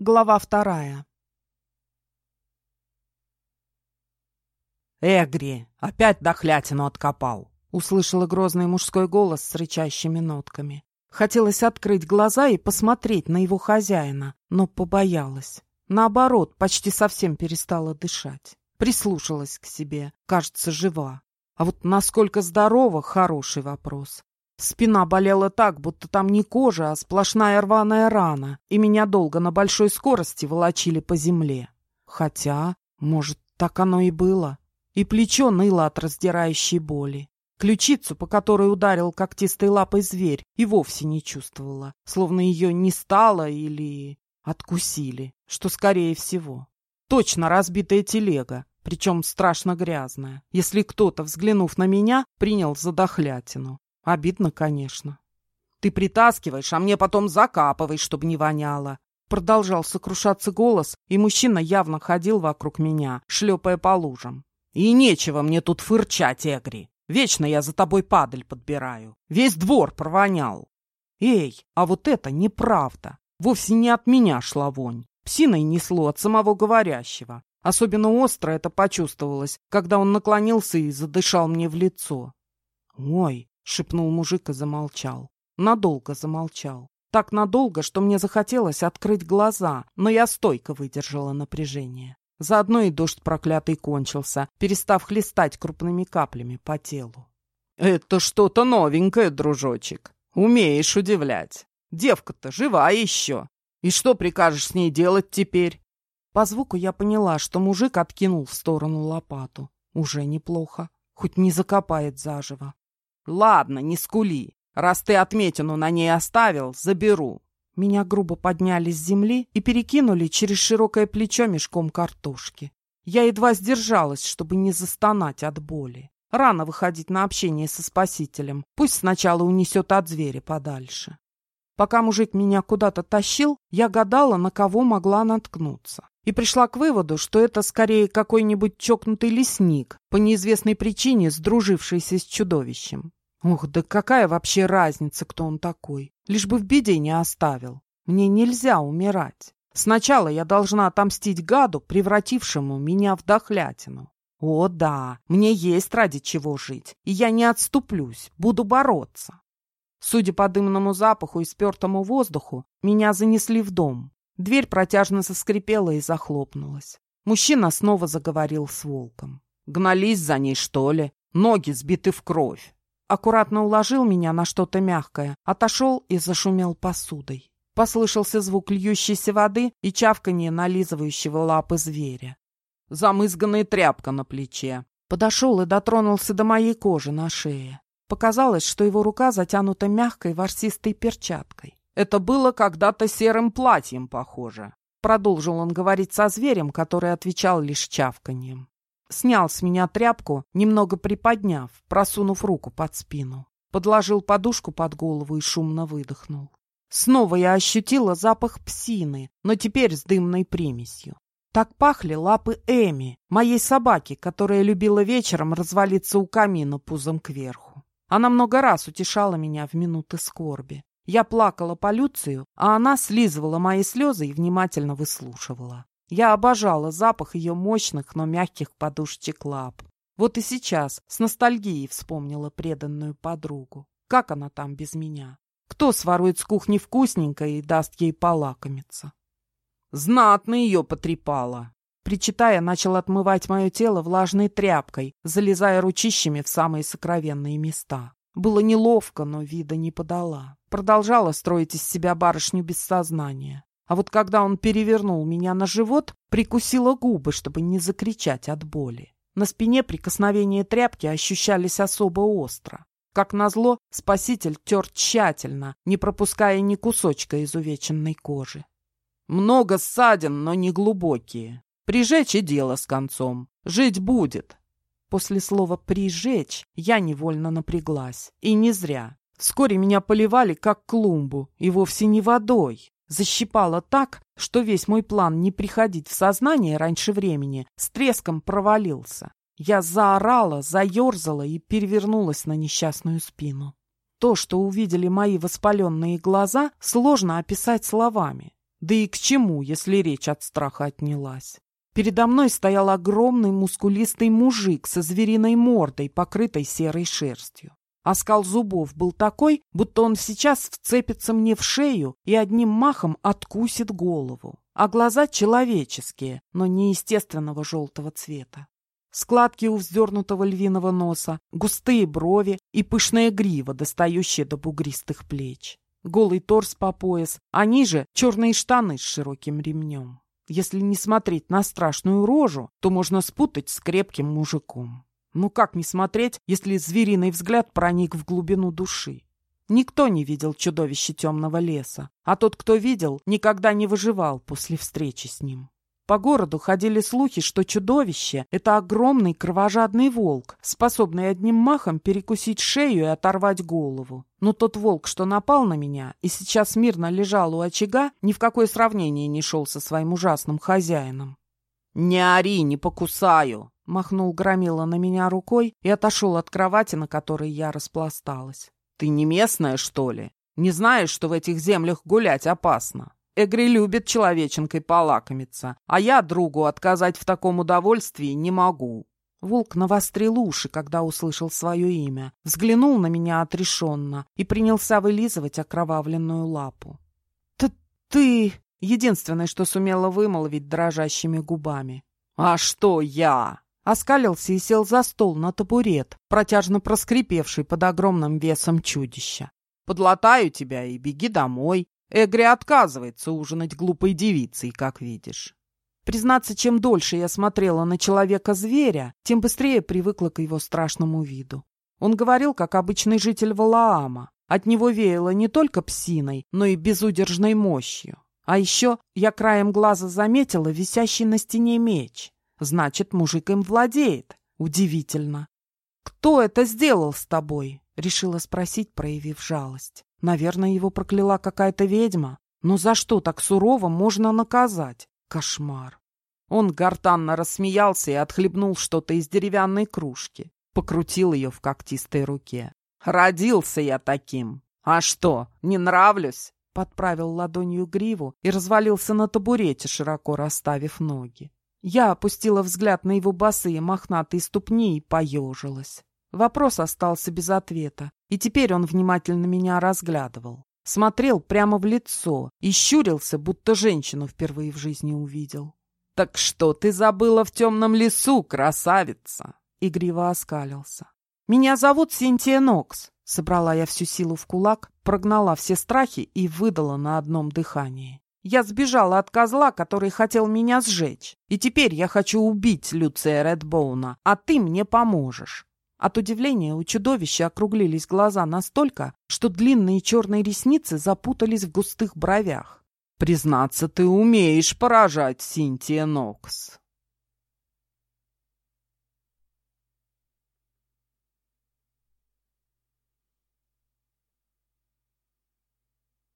Глава вторая. «Эгри, опять дохлятину откопал!» — услышала грозный мужской голос с рычащими нотками. Хотелось открыть глаза и посмотреть на его хозяина, но побоялась. Наоборот, почти совсем перестала дышать. Прислушалась к себе, кажется, жива. А вот насколько здорова — хороший вопрос. Спина болела так, будто там не кожа, а сплошная рваная рана, и меня долго на большой скорости волочили по земле. Хотя, может, так оно и было. И плечо ныло от раздирающей боли. Ключицу, по которой ударил когтистой лапой зверь, и вовсе не чувствовала, словно ее не стало или откусили, что скорее всего. Точно разбитая телега, причем страшно грязная, если кто-то, взглянув на меня, принял за дохлятину. Обидно, конечно. Ты притаскиваешь, а мне потом закапывай, чтобы не воняло. Продолжал сокрушаться голос, и мужчина явно ходил вокруг меня, шлепая по лужам. И нечего мне тут фырчать, Эгри. Вечно я за тобой падаль подбираю. Весь двор провонял. Эй, а вот это неправда. Вовсе не от меня шла вонь. Псиной несло от самого говорящего. Особенно остро это почувствовалось, когда он наклонился и задышал мне в лицо. Ой, — шепнул мужик и замолчал. Надолго замолчал. Так надолго, что мне захотелось открыть глаза, но я стойко выдержала напряжение. Заодно и дождь проклятый кончился, перестав хлестать крупными каплями по телу. «Это что-то новенькое, дружочек. Умеешь удивлять. Девка-то жива еще. И что прикажешь с ней делать теперь?» По звуку я поняла, что мужик откинул в сторону лопату. Уже неплохо. Хоть не закопает заживо. Ладно, не скули. Раз ты отметину на ней оставил, заберу. Меня грубо подняли с земли и перекинули через широкое плечо мешком картошки. Я едва сдержалась, чтобы не застонать от боли. Рано выходить на общение со спасителем. Пусть сначала унесет от зверя подальше. Пока мужик меня куда-то тащил, я гадала, на кого могла наткнуться. И пришла к выводу, что это скорее какой-нибудь чокнутый лесник, по неизвестной причине сдружившийся с чудовищем. Ух, да какая вообще разница, кто он такой? Лишь бы в беде не оставил. Мне нельзя умирать. Сначала я должна отомстить гаду, превратившему меня в дохлятину. О, да, мне есть ради чего жить, и я не отступлюсь, буду бороться. Судя по дымному запаху и спертому воздуху, меня занесли в дом. Дверь протяжно заскрипела и захлопнулась. Мужчина снова заговорил с волком. «Гнались за ней, что ли? Ноги сбиты в кровь аккуратно уложил меня на что-то мягкое, отошел и зашумел посудой. Послышался звук льющейся воды и чавканье нализывающего лапы зверя. Замызганная тряпка на плече. Подошел и дотронулся до моей кожи на шее. Показалось, что его рука затянута мягкой ворсистой перчаткой. «Это было когда-то серым платьем похоже», — продолжил он говорить со зверем, который отвечал лишь чавканьем. Снял с меня тряпку, немного приподняв, просунув руку под спину. Подложил подушку под голову и шумно выдохнул. Снова я ощутила запах псины, но теперь с дымной примесью. Так пахли лапы Эми, моей собаки, которая любила вечером развалиться у камина пузом кверху. Она много раз утешала меня в минуты скорби. Я плакала по Люцию, а она слизывала мои слезы и внимательно выслушивала. Я обожала запах ее мощных, но мягких подушечек лап. Вот и сейчас с ностальгией вспомнила преданную подругу. Как она там без меня? Кто сворует с кухни вкусненькое и даст ей полакомиться? Знатно ее потрепала. Причитая, начал отмывать мое тело влажной тряпкой, залезая ручищами в самые сокровенные места. Было неловко, но вида не подала. Продолжала строить из себя барышню без сознания. А вот когда он перевернул меня на живот, прикусила губы, чтобы не закричать от боли. На спине прикосновения тряпки ощущались особо остро. Как назло, спаситель тер тщательно, не пропуская ни кусочка изувеченной кожи. Много ссадин, но не глубокие. Прижечь и дело с концом. Жить будет. После слова «прижечь» я невольно напряглась. И не зря. Вскоре меня поливали, как клумбу, и вовсе не водой, Защипало так, что весь мой план не приходить в сознание раньше времени с треском провалился. Я заорала, заерзала и перевернулась на несчастную спину. То, что увидели мои воспаленные глаза, сложно описать словами. Да и к чему, если речь от страха отнялась? Передо мной стоял огромный мускулистый мужик со звериной мордой, покрытой серой шерстью. Оскал зубов был такой, будто он сейчас вцепится мне в шею и одним махом откусит голову. А глаза человеческие, но неестественного желтого цвета. Складки у вздернутого львиного носа, густые брови и пышная грива, достающая до бугристых плеч. Голый торс по пояс, а ниже черные штаны с широким ремнем. Если не смотреть на страшную рожу, то можно спутать с крепким мужиком. Ну как не смотреть, если звериный взгляд проник в глубину души? Никто не видел чудовище темного леса, а тот, кто видел, никогда не выживал после встречи с ним. По городу ходили слухи, что чудовище — это огромный кровожадный волк, способный одним махом перекусить шею и оторвать голову. Но тот волк, что напал на меня и сейчас мирно лежал у очага, ни в какое сравнение не шел со своим ужасным хозяином. «Не ори, не покусаю!» Махнул Громила на меня рукой и отошел от кровати, на которой я распласталась. «Ты не местная, что ли? Не знаешь, что в этих землях гулять опасно? Эгри любит человеченкой полакомиться, а я другу отказать в таком удовольствии не могу». Волк навострил уши, когда услышал свое имя, взглянул на меня отрешенно и принялся вылизывать окровавленную лапу. «Т ты...» — единственное, что сумела вымолвить дрожащими губами. «А что я?» Оскалился и сел за стол на табурет, протяжно проскрипевший под огромным весом чудища. «Подлатаю тебя и беги домой. Эгри отказывается ужинать глупой девицей, как видишь». Признаться, чем дольше я смотрела на человека-зверя, тем быстрее привыкла к его страшному виду. Он говорил, как обычный житель Валаама. От него веяло не только псиной, но и безудержной мощью. А еще я краем глаза заметила висящий на стене меч. Значит, мужик им владеет. Удивительно. «Кто это сделал с тобой?» — решила спросить, проявив жалость. Наверное, его прокляла какая-то ведьма. Но за что так сурово можно наказать? Кошмар. Он гортанно рассмеялся и отхлебнул что-то из деревянной кружки. Покрутил ее в когтистой руке. «Родился я таким. А что, не нравлюсь?» Подправил ладонью гриву и развалился на табурете, широко расставив ноги. Я опустила взгляд на его босые мохнатые ступни и поежилась. Вопрос остался без ответа, и теперь он внимательно меня разглядывал. Смотрел прямо в лицо и щурился, будто женщину впервые в жизни увидел. «Так что ты забыла в темном лесу, красавица?» Игриво оскалился. «Меня зовут Синтия Нокс», — собрала я всю силу в кулак, прогнала все страхи и выдала на одном дыхании. Я сбежала от козла, который хотел меня сжечь. И теперь я хочу убить Люция Редбоуна, а ты мне поможешь. От удивления у чудовища округлились глаза настолько, что длинные черные ресницы запутались в густых бровях. «Признаться, ты умеешь поражать, Синтия Нокс!»